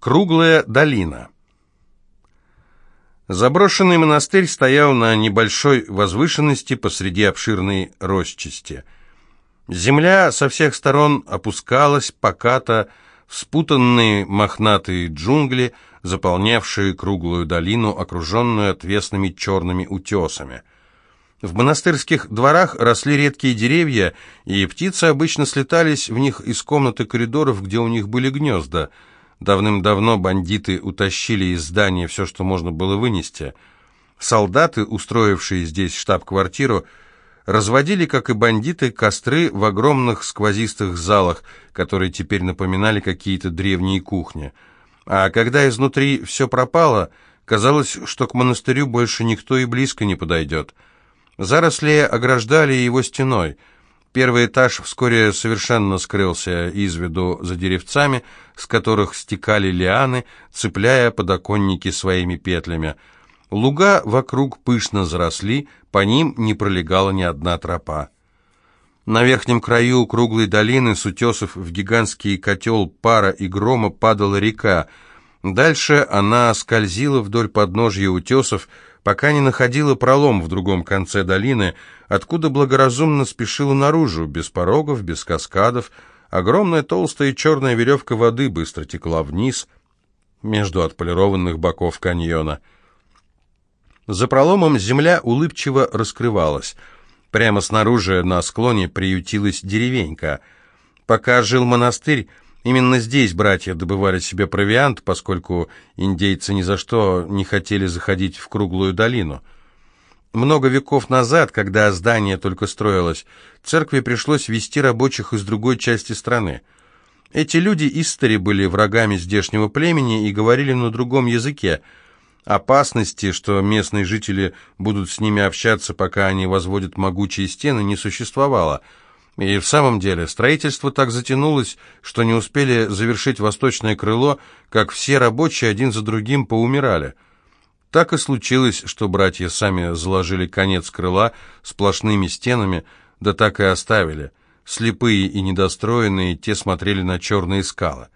Круглая долина. Заброшенный монастырь стоял на небольшой возвышенности посреди обширной росчасти. Земля со всех сторон опускалась покато в спутанные мохнатые джунгли, заполнявшие круглую долину, окруженную отвесными черными утесами. В монастырских дворах росли редкие деревья, и птицы обычно слетались в них из комнаты коридоров, где у них были гнезда – Давным-давно бандиты утащили из здания все, что можно было вынести. Солдаты, устроившие здесь штаб-квартиру, разводили, как и бандиты, костры в огромных сквозистых залах, которые теперь напоминали какие-то древние кухни. А когда изнутри все пропало, казалось, что к монастырю больше никто и близко не подойдет. Заросли ограждали его стеной – Первый этаж вскоре совершенно скрылся из виду за деревцами, с которых стекали лианы, цепляя подоконники своими петлями. Луга вокруг пышно заросли, по ним не пролегала ни одна тропа. На верхнем краю круглой долины с утесов в гигантский котел пара и грома падала река. Дальше она скользила вдоль подножья утесов, пока не находила пролом в другом конце долины, откуда благоразумно спешила наружу, без порогов, без каскадов. Огромная толстая черная веревка воды быстро текла вниз между отполированных боков каньона. За проломом земля улыбчиво раскрывалась. Прямо снаружи на склоне приютилась деревенька. Пока жил монастырь, Именно здесь братья добывали себе провиант, поскольку индейцы ни за что не хотели заходить в круглую долину. Много веков назад, когда здание только строилось, церкви пришлось вести рабочих из другой части страны. Эти люди истори были врагами здешнего племени и говорили на другом языке. Опасности, что местные жители будут с ними общаться, пока они возводят могучие стены, не существовало – и в самом деле, строительство так затянулось, что не успели завершить восточное крыло, как все рабочие один за другим поумирали. Так и случилось, что братья сами заложили конец крыла сплошными стенами, да так и оставили. Слепые и недостроенные, те смотрели на черные скалы.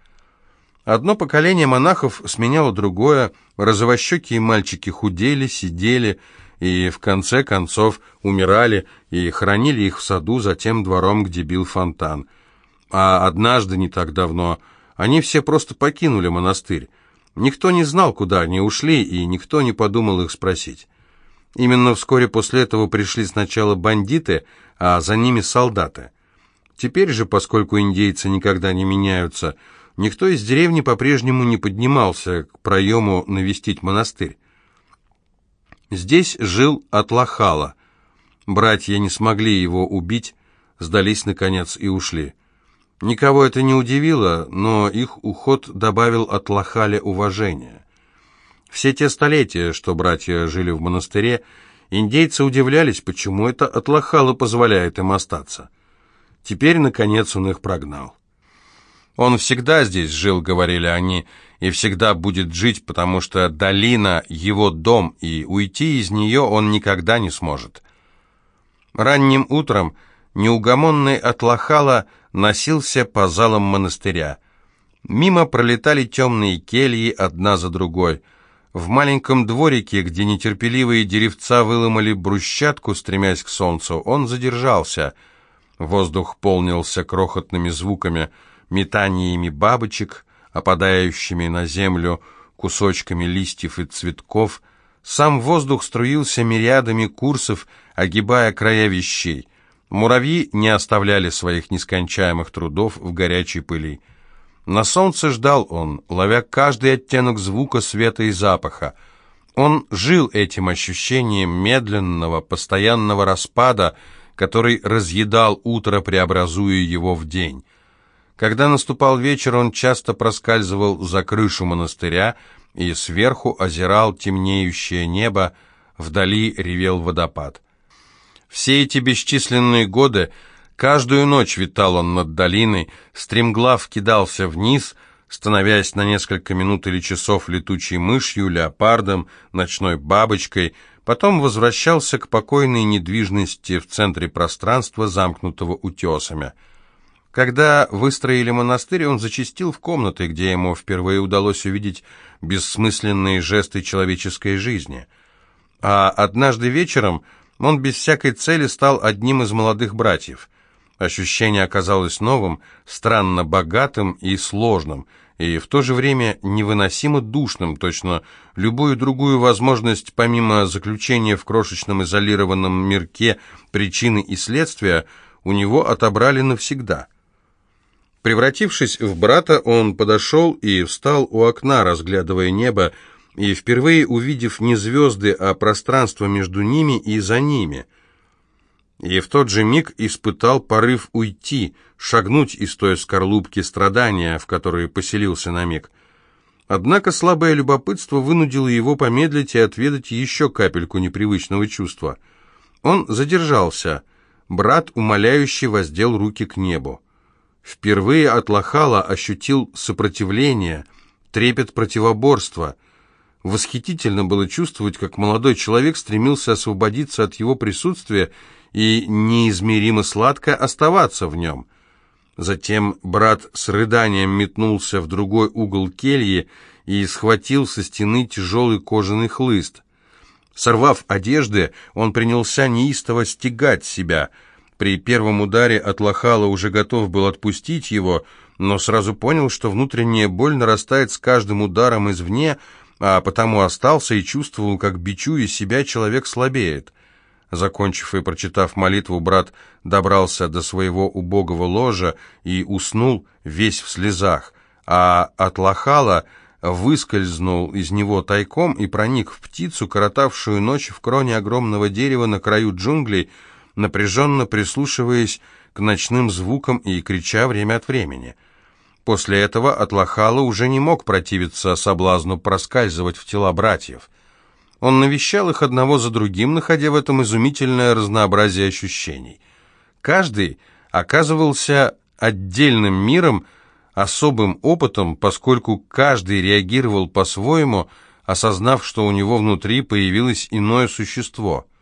Одно поколение монахов сменяло другое, розовощекие мальчики худели, сидели, и в конце концов умирали и хранили их в саду за тем двором, где бил фонтан. А однажды, не так давно, они все просто покинули монастырь. Никто не знал, куда они ушли, и никто не подумал их спросить. Именно вскоре после этого пришли сначала бандиты, а за ними солдаты. Теперь же, поскольку индейцы никогда не меняются, никто из деревни по-прежнему не поднимался к проему навестить монастырь. Здесь жил Атлахала. Братья не смогли его убить, сдались наконец и ушли. Никого это не удивило, но их уход добавил Атлахале уважения. Все те столетия, что братья жили в монастыре, индейцы удивлялись, почему это Атлахала позволяет им остаться. Теперь, наконец, он их прогнал. «Он всегда здесь жил», — говорили они, — и всегда будет жить, потому что долина — его дом, и уйти из нее он никогда не сможет. Ранним утром неугомонный Атлахала носился по залам монастыря. Мимо пролетали темные кельи одна за другой. В маленьком дворике, где нетерпеливые деревца выломали брусчатку, стремясь к солнцу, он задержался. Воздух полнился крохотными звуками, метаниями бабочек — опадающими на землю кусочками листьев и цветков, сам воздух струился мириадами курсов, огибая края вещей. Муравьи не оставляли своих нескончаемых трудов в горячей пыли. На солнце ждал он, ловя каждый оттенок звука, света и запаха. Он жил этим ощущением медленного, постоянного распада, который разъедал утро, преобразуя его в день. Когда наступал вечер, он часто проскальзывал за крышу монастыря и сверху озирал темнеющее небо, вдали ревел водопад. Все эти бесчисленные годы, каждую ночь витал он над долиной, стремглав кидался вниз, становясь на несколько минут или часов летучей мышью, леопардом, ночной бабочкой, потом возвращался к покойной недвижности в центре пространства, замкнутого утесами – Когда выстроили монастырь, он зачастил в комнаты, где ему впервые удалось увидеть бессмысленные жесты человеческой жизни. А однажды вечером он без всякой цели стал одним из молодых братьев. Ощущение оказалось новым, странно богатым и сложным, и в то же время невыносимо душным, точно любую другую возможность, помимо заключения в крошечном изолированном мирке причины и следствия, у него отобрали навсегда – Превратившись в брата, он подошел и встал у окна, разглядывая небо, и впервые увидев не звезды, а пространство между ними и за ними. И в тот же миг испытал порыв уйти, шагнуть из той скорлупки страдания, в которой поселился на миг. Однако слабое любопытство вынудило его помедлить и отведать еще капельку непривычного чувства. Он задержался. Брат умоляюще воздел руки к небу. Впервые от Лохала ощутил сопротивление, трепет противоборства. Восхитительно было чувствовать, как молодой человек стремился освободиться от его присутствия и неизмеримо сладко оставаться в нем. Затем брат с рыданием метнулся в другой угол кельи и схватил со стены тяжелый кожаный хлыст. Сорвав одежды, он принялся неистово стегать себя – при первом ударе от Лохала уже готов был отпустить его, но сразу понял, что внутренняя боль нарастает с каждым ударом извне, а потому остался и чувствовал, как, бичуя себя, человек слабеет. Закончив и прочитав молитву, брат добрался до своего убогого ложа и уснул весь в слезах, а от Лохала выскользнул из него тайком и проник в птицу, коротавшую ночь в кроне огромного дерева на краю джунглей, напряженно прислушиваясь к ночным звукам и крича время от времени. После этого Атлахала уже не мог противиться соблазну проскальзывать в тела братьев. Он навещал их одного за другим, находя в этом изумительное разнообразие ощущений. Каждый оказывался отдельным миром, особым опытом, поскольку каждый реагировал по-своему, осознав, что у него внутри появилось иное существо –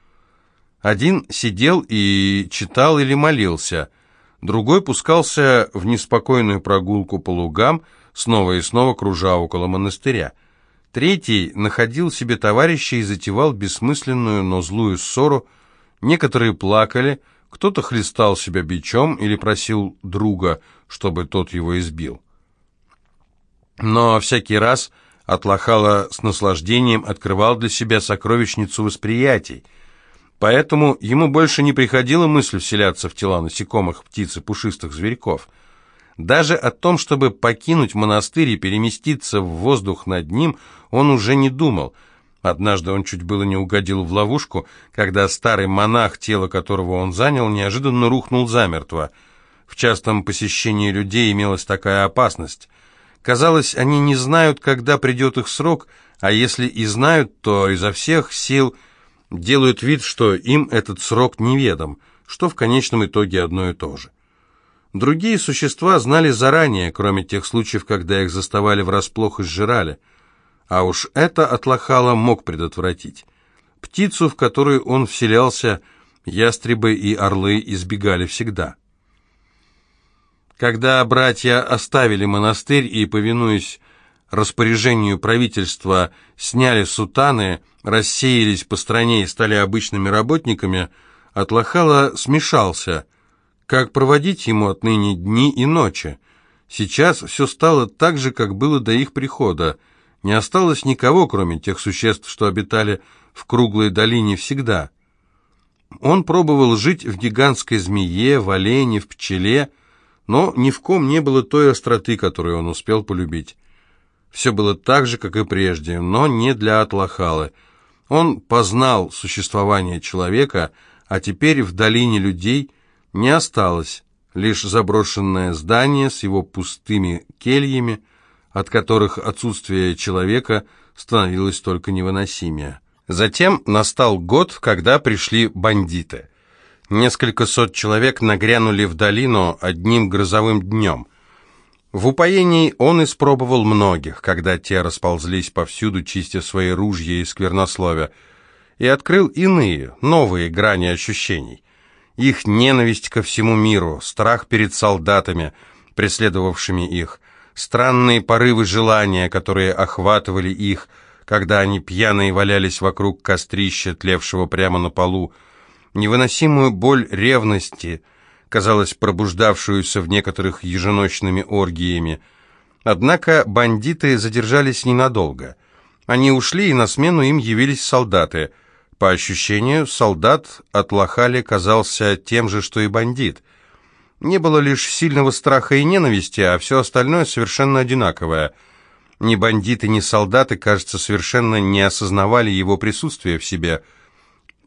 один сидел и читал или молился, другой пускался в неспокойную прогулку по лугам, снова и снова кружа около монастыря. Третий находил себе товарища и затевал бессмысленную, но злую ссору. Некоторые плакали, кто-то хлестал себя бичом или просил друга, чтобы тот его избил. Но всякий раз Атлахала с наслаждением открывал для себя сокровищницу восприятий – Поэтому ему больше не приходила мысль вселяться в тела насекомых, птиц и пушистых зверьков. Даже о том, чтобы покинуть монастырь и переместиться в воздух над ним, он уже не думал. Однажды он чуть было не угодил в ловушку, когда старый монах, тело которого он занял, неожиданно рухнул замертво. В частом посещении людей имелась такая опасность. Казалось, они не знают, когда придет их срок, а если и знают, то изо всех сил – делают вид, что им этот срок неведом, что в конечном итоге одно и то же. Другие существа знали заранее, кроме тех случаев, когда их заставали врасплох и сжирали. А уж это Атлахала мог предотвратить. Птицу, в которую он вселялся, ястребы и орлы избегали всегда. Когда братья оставили монастырь и, повинуясь распоряжению правительства сняли сутаны, рассеялись по стране и стали обычными работниками, Атлахала смешался. Как проводить ему отныне дни и ночи? Сейчас все стало так же, как было до их прихода. Не осталось никого, кроме тех существ, что обитали в круглой долине всегда. Он пробовал жить в гигантской змее, в олене, в пчеле, но ни в ком не было той остроты, которую он успел полюбить. Все было так же, как и прежде, но не для Атлахалы. Он познал существование человека, а теперь в долине людей не осталось, лишь заброшенное здание с его пустыми кельями, от которых отсутствие человека становилось только невыносимее. Затем настал год, когда пришли бандиты. Несколько сот человек нагрянули в долину одним грозовым днем. В упоении он испробовал многих, когда те расползлись повсюду, чистя свои ружья и сквернословия, и открыл иные, новые грани ощущений. их ненависть ко всему миру, страх перед солдатами, преследовавшими их, странные порывы желания, которые охватывали их, когда они пьяные валялись вокруг кострища, тлевшего прямо на полу, невыносимую боль ревности, казалось, пробуждавшуюся в некоторых еженочными оргиями. Однако бандиты задержались ненадолго. Они ушли, и на смену им явились солдаты. По ощущению, солдат от Лохали казался тем же, что и бандит. Не было лишь сильного страха и ненависти, а все остальное совершенно одинаковое. Ни бандиты, ни солдаты, кажется, совершенно не осознавали его присутствия в себе –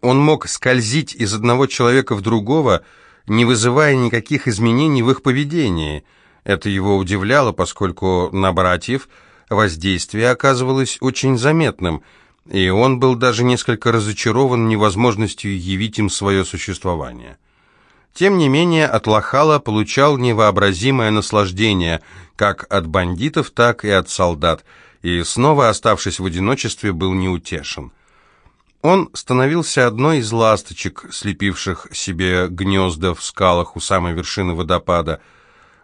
он мог скользить из одного человека в другого, не вызывая никаких изменений в их поведении. Это его удивляло, поскольку на братьев воздействие оказывалось очень заметным, и он был даже несколько разочарован невозможностью явить им свое существование. Тем не менее, от Лохала получал невообразимое наслаждение как от бандитов, так и от солдат, и снова, оставшись в одиночестве, был неутешен. Он становился одной из ласточек, слепивших себе гнезда в скалах у самой вершины водопада.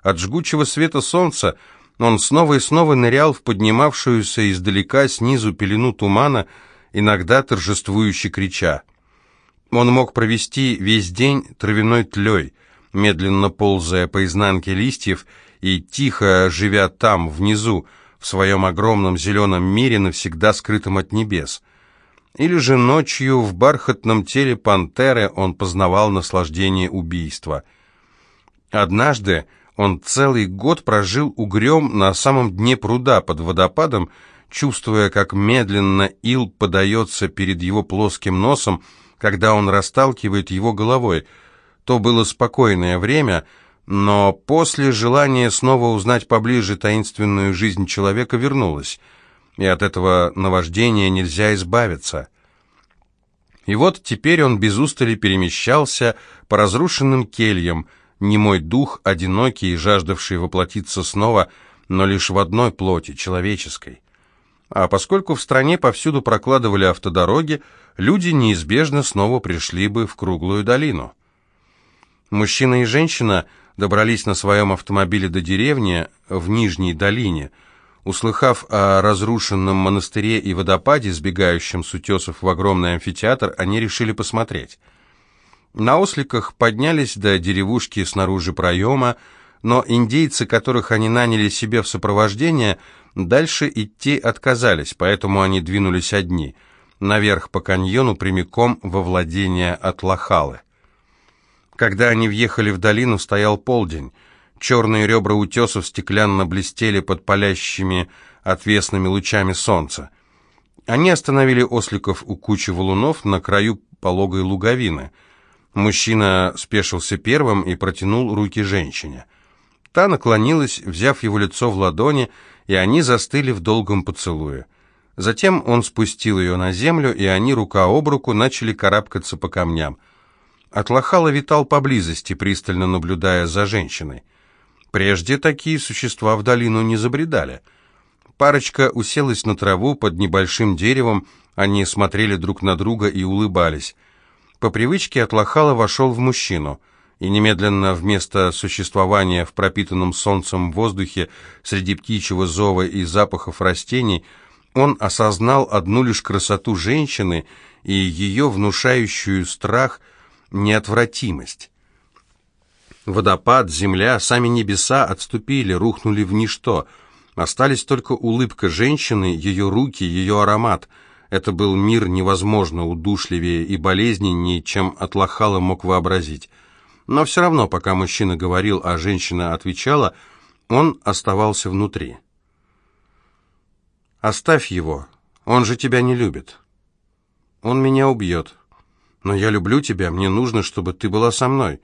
От жгучего света солнца он снова и снова нырял в поднимавшуюся издалека снизу пелену тумана, иногда торжествующе крича. Он мог провести весь день травяной тлей, медленно ползая по изнанке листьев и тихо живя там, внизу, в своем огромном зеленом мире, навсегда скрытом от небес. Или же ночью в бархатном теле пантеры он познавал наслаждение убийства. Однажды он целый год прожил угрём на самом дне пруда под водопадом, чувствуя, как медленно ил подается перед его плоским носом, когда он расталкивает его головой. То было спокойное время, но после желание снова узнать поближе таинственную жизнь человека вернулось — и от этого наваждения нельзя избавиться. И вот теперь он без устали перемещался по разрушенным кельям, немой дух, одинокий и жаждавший воплотиться снова, но лишь в одной плоти, человеческой. А поскольку в стране повсюду прокладывали автодороги, люди неизбежно снова пришли бы в круглую долину. Мужчина и женщина добрались на своем автомобиле до деревни в Нижней долине – Услыхав о разрушенном монастыре и водопаде, сбегающем с утесов в огромный амфитеатр, они решили посмотреть. На осликах поднялись до деревушки снаружи проема, но индейцы, которых они наняли себе в сопровождение, дальше идти отказались, поэтому они двинулись одни, наверх по каньону прямиком во владение от Лохалы. Когда они въехали в долину, стоял полдень. Черные ребра утесов стеклянно блестели под палящими отвесными лучами солнца. Они остановили осликов у кучи валунов на краю пологой луговины. Мужчина спешился первым и протянул руки женщине. Та наклонилась, взяв его лицо в ладони, и они застыли в долгом поцелуе. Затем он спустил ее на землю, и они рука об руку начали карабкаться по камням. Атлахала витал поблизости, пристально наблюдая за женщиной. Прежде такие существа в долину не забредали. Парочка уселась на траву под небольшим деревом, они смотрели друг на друга и улыбались. По привычке Атлахала вошел в мужчину, и немедленно вместо существования в пропитанном солнцем воздухе среди птичьего зова и запахов растений он осознал одну лишь красоту женщины и ее внушающую страх неотвратимость. Водопад, земля, сами небеса отступили, рухнули в ничто. Остались только улыбка женщины, ее руки, ее аромат. Это был мир невозможно удушливее и болезненнее, чем Атлахала мог вообразить. Но все равно, пока мужчина говорил, а женщина отвечала, он оставался внутри. «Оставь его, он же тебя не любит. Он меня убьет. Но я люблю тебя, мне нужно, чтобы ты была со мной».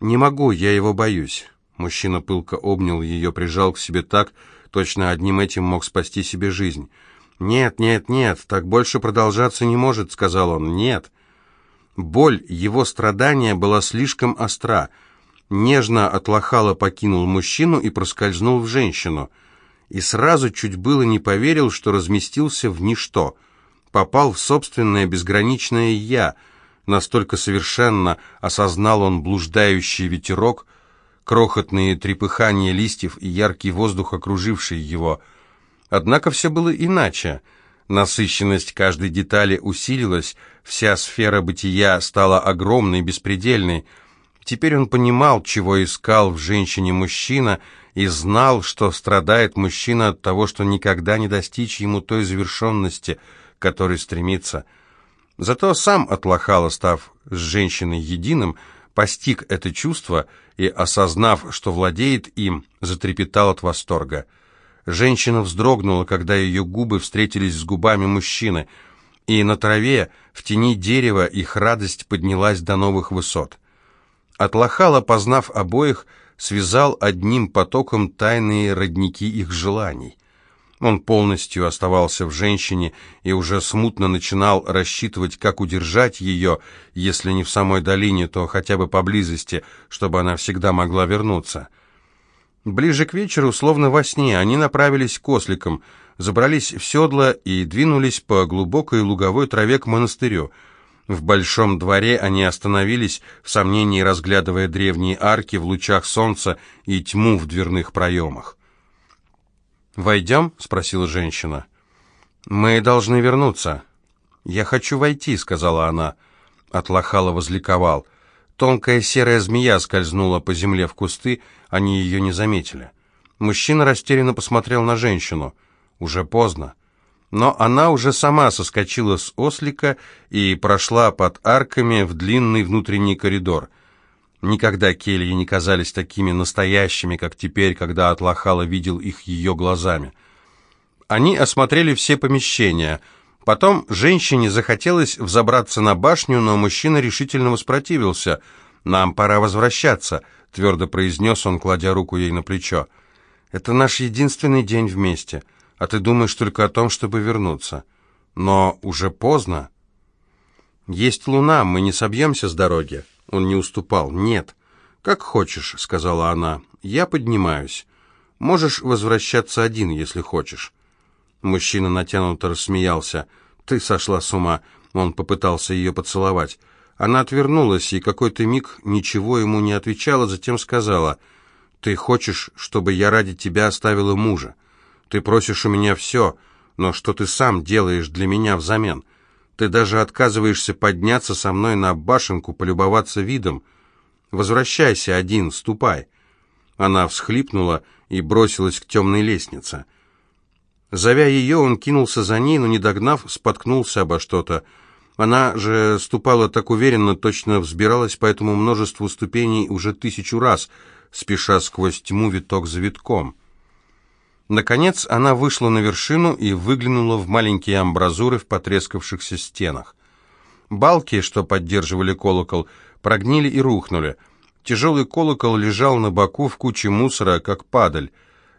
«Не могу, я его боюсь». Мужчина пылко обнял ее, прижал к себе так, точно одним этим мог спасти себе жизнь. «Нет, нет, нет, так больше продолжаться не может», — сказал он. «Нет». Боль, его страдания была слишком остра. Нежно от лохала покинул мужчину и проскользнул в женщину. И сразу чуть было не поверил, что разместился в ничто. Попал в собственное безграничное «я», Настолько совершенно осознал он блуждающий ветерок, крохотные трепыхания листьев и яркий воздух, окруживший его. Однако все было иначе. Насыщенность каждой детали усилилась, вся сфера бытия стала огромной, беспредельной. Теперь он понимал, чего искал в женщине мужчина, и знал, что страдает мужчина от того, что никогда не достичь ему той завершенности, к которой стремится. Зато сам Атлахала, став с женщиной единым, постиг это чувство и, осознав, что владеет им, затрепетал от восторга. Женщина вздрогнула, когда ее губы встретились с губами мужчины, и на траве, в тени дерева, их радость поднялась до новых высот. Атлахала, познав обоих, связал одним потоком тайные родники их желаний. Он полностью оставался в женщине и уже смутно начинал рассчитывать, как удержать ее, если не в самой долине, то хотя бы поблизости, чтобы она всегда могла вернуться. Ближе к вечеру, словно во сне, они направились к осликам, забрались в седло и двинулись по глубокой луговой траве к монастырю. В большом дворе они остановились, в сомнении разглядывая древние арки в лучах солнца и тьму в дверных проемах. «Войдем?» — спросила женщина. «Мы должны вернуться». «Я хочу войти», — сказала она. Атлахала возликовал. Тонкая серая змея скользнула по земле в кусты, они ее не заметили. Мужчина растерянно посмотрел на женщину. Уже поздно. Но она уже сама соскочила с ослика и прошла под арками в длинный внутренний коридор — Никогда кельи не казались такими настоящими, как теперь, когда Атлахала видел их ее глазами. Они осмотрели все помещения. Потом женщине захотелось взобраться на башню, но мужчина решительно воспротивился. «Нам пора возвращаться», — твердо произнес он, кладя руку ей на плечо. «Это наш единственный день вместе, а ты думаешь только о том, чтобы вернуться. Но уже поздно. Есть луна, мы не собьемся с дороги». Он не уступал. «Нет». «Как хочешь», — сказала она. «Я поднимаюсь. Можешь возвращаться один, если хочешь». Мужчина натянуто рассмеялся. «Ты сошла с ума». Он попытался ее поцеловать. Она отвернулась и какой-то миг ничего ему не отвечала, затем сказала, «Ты хочешь, чтобы я ради тебя оставила мужа? Ты просишь у меня все, но что ты сам делаешь для меня взамен? Ты даже отказываешься подняться со мной на башенку, полюбоваться видом. Возвращайся один, ступай». Она всхлипнула и бросилась к темной лестнице. Зовя ее, он кинулся за ней, но, не догнав, споткнулся обо что-то. Она же ступала так уверенно, точно взбиралась по этому множеству ступеней уже тысячу раз, спеша сквозь тьму виток за витком. Наконец она вышла на вершину и выглянула в маленькие амбразуры в потрескавшихся стенах. Балки, что поддерживали колокол, прогнили и рухнули. Тяжелый колокол лежал на боку в куче мусора, как падаль.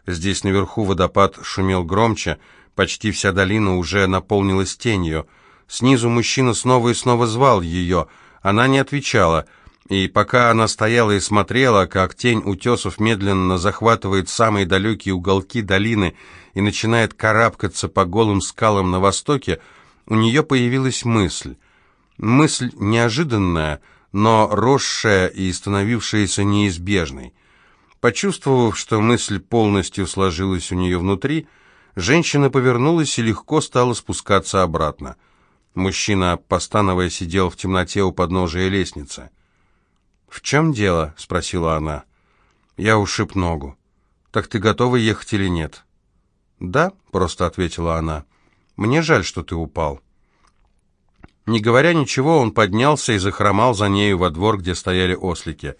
Здесь наверху водопад шумел громче, почти вся долина уже наполнилась тенью. Снизу мужчина снова и снова звал ее. Она не отвечала — и пока она стояла и смотрела, как тень утесов медленно захватывает самые далекие уголки долины и начинает карабкаться по голым скалам на востоке, у нее появилась мысль. Мысль неожиданная, но росшая и становившаяся неизбежной. Почувствовав, что мысль полностью сложилась у нее внутри, женщина повернулась и легко стала спускаться обратно. Мужчина, постановая, сидел в темноте у подножия лестницы. «В чем дело?» — спросила она. «Я ушиб ногу. Так ты готова ехать или нет?» «Да», — просто ответила она. «Мне жаль, что ты упал». Не говоря ничего, он поднялся и захромал за нею во двор, где стояли ослики.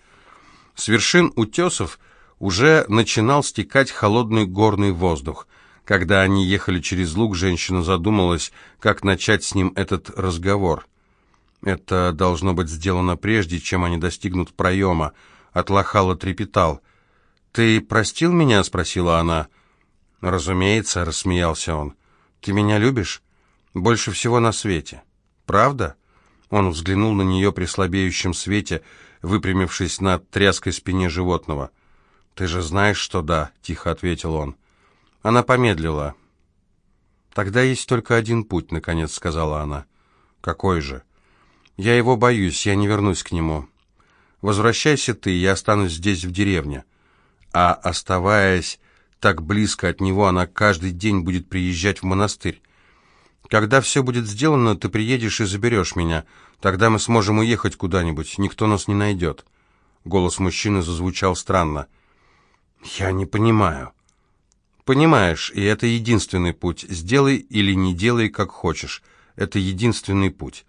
С вершин утесов уже начинал стекать холодный горный воздух. Когда они ехали через луг, женщина задумалась, как начать с ним этот разговор. Это должно быть сделано прежде, чем они достигнут проема. Атлахала трепетал. «Ты простил меня?» — спросила она. «Разумеется», — рассмеялся он. «Ты меня любишь? Больше всего на свете. Правда?» Он взглянул на нее при слабеющем свете, выпрямившись на тряской спине животного. «Ты же знаешь, что да», — тихо ответил он. Она помедлила. «Тогда есть только один путь», — наконец сказала она. «Какой же?» Я его боюсь, я не вернусь к нему. Возвращайся ты, я останусь здесь, в деревне. А оставаясь так близко от него, она каждый день будет приезжать в монастырь. Когда все будет сделано, ты приедешь и заберешь меня. Тогда мы сможем уехать куда-нибудь, никто нас не найдет». Голос мужчины зазвучал странно. «Я не понимаю». «Понимаешь, и это единственный путь. Сделай или не делай, как хочешь. Это единственный путь».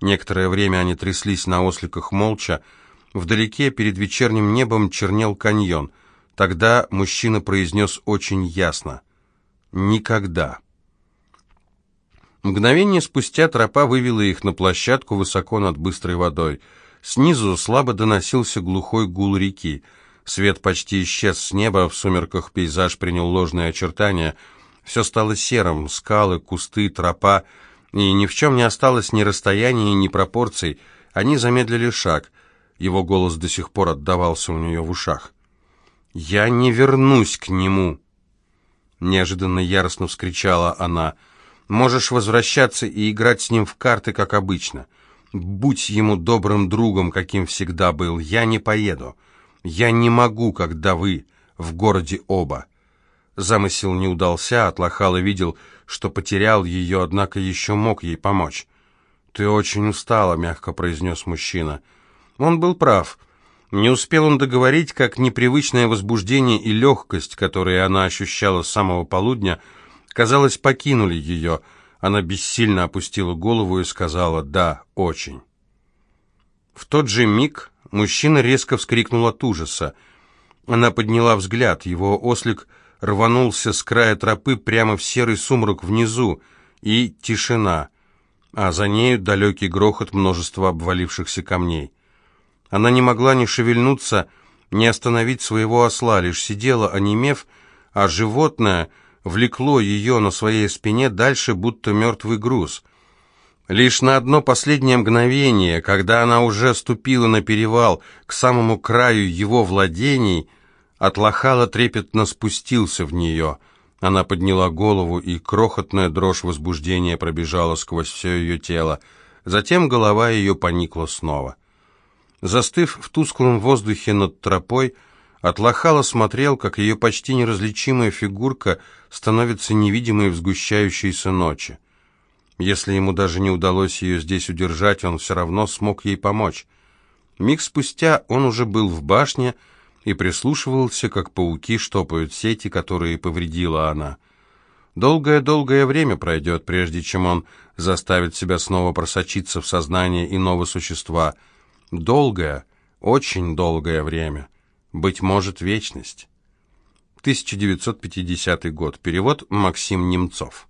Некоторое время они тряслись на осликах молча. Вдалеке, перед вечерним небом, чернел каньон. Тогда мужчина произнес очень ясно. «Никогда». Мгновение спустя тропа вывела их на площадку высоко над быстрой водой. Снизу слабо доносился глухой гул реки. Свет почти исчез с неба, в сумерках пейзаж принял ложные очертания. Все стало серым, скалы, кусты, тропа, и ни в чем не осталось ни расстояния, ни пропорций. Они замедлили шаг. Его голос до сих пор отдавался у нее в ушах. «Я не вернусь к нему!» Неожиданно яростно вскричала она — Можешь возвращаться и играть с ним в карты, как обычно. Будь ему добрым другом, каким всегда был. Я не поеду. Я не могу, когда вы в городе оба». Замысел не удался, Атлахала видел, что потерял ее, однако еще мог ей помочь. «Ты очень устала», — мягко произнес мужчина. Он был прав. Не успел он договорить, как непривычное возбуждение и легкость, которые она ощущала с самого полудня, — казалось, покинули ее. Она бессильно опустила голову и сказала «да, очень». В тот же миг мужчина резко вскрикнул от ужаса. Она подняла взгляд, его ослик рванулся с края тропы прямо в серый сумрак внизу, и тишина, а за нею далекий грохот множества обвалившихся камней. Она не могла ни шевельнуться, ни остановить своего осла, лишь сидела, онемев, а животное — влекло ее на своей спине дальше, будто мертвый груз. Лишь на одно последнее мгновение, когда она уже ступила на перевал к самому краю его владений, Атлахала трепетно спустился в нее. Она подняла голову, и крохотная дрожь возбуждения пробежала сквозь все ее тело. Затем голова ее поникла снова. Застыв в тусклом воздухе над тропой, Атлахала смотрел, как ее почти неразличимая фигурка становится невидимой в сгущающейся ночи. Если ему даже не удалось ее здесь удержать, он все равно смог ей помочь. Миг спустя он уже был в башне и прислушивался, как пауки штопают сети, которые повредила она. Долгое-долгое время пройдет, прежде чем он заставит себя снова просочиться в сознание иного существа. Долгое, очень долгое время быть может, вечность. 1950 год. Перевод Максим Немцов.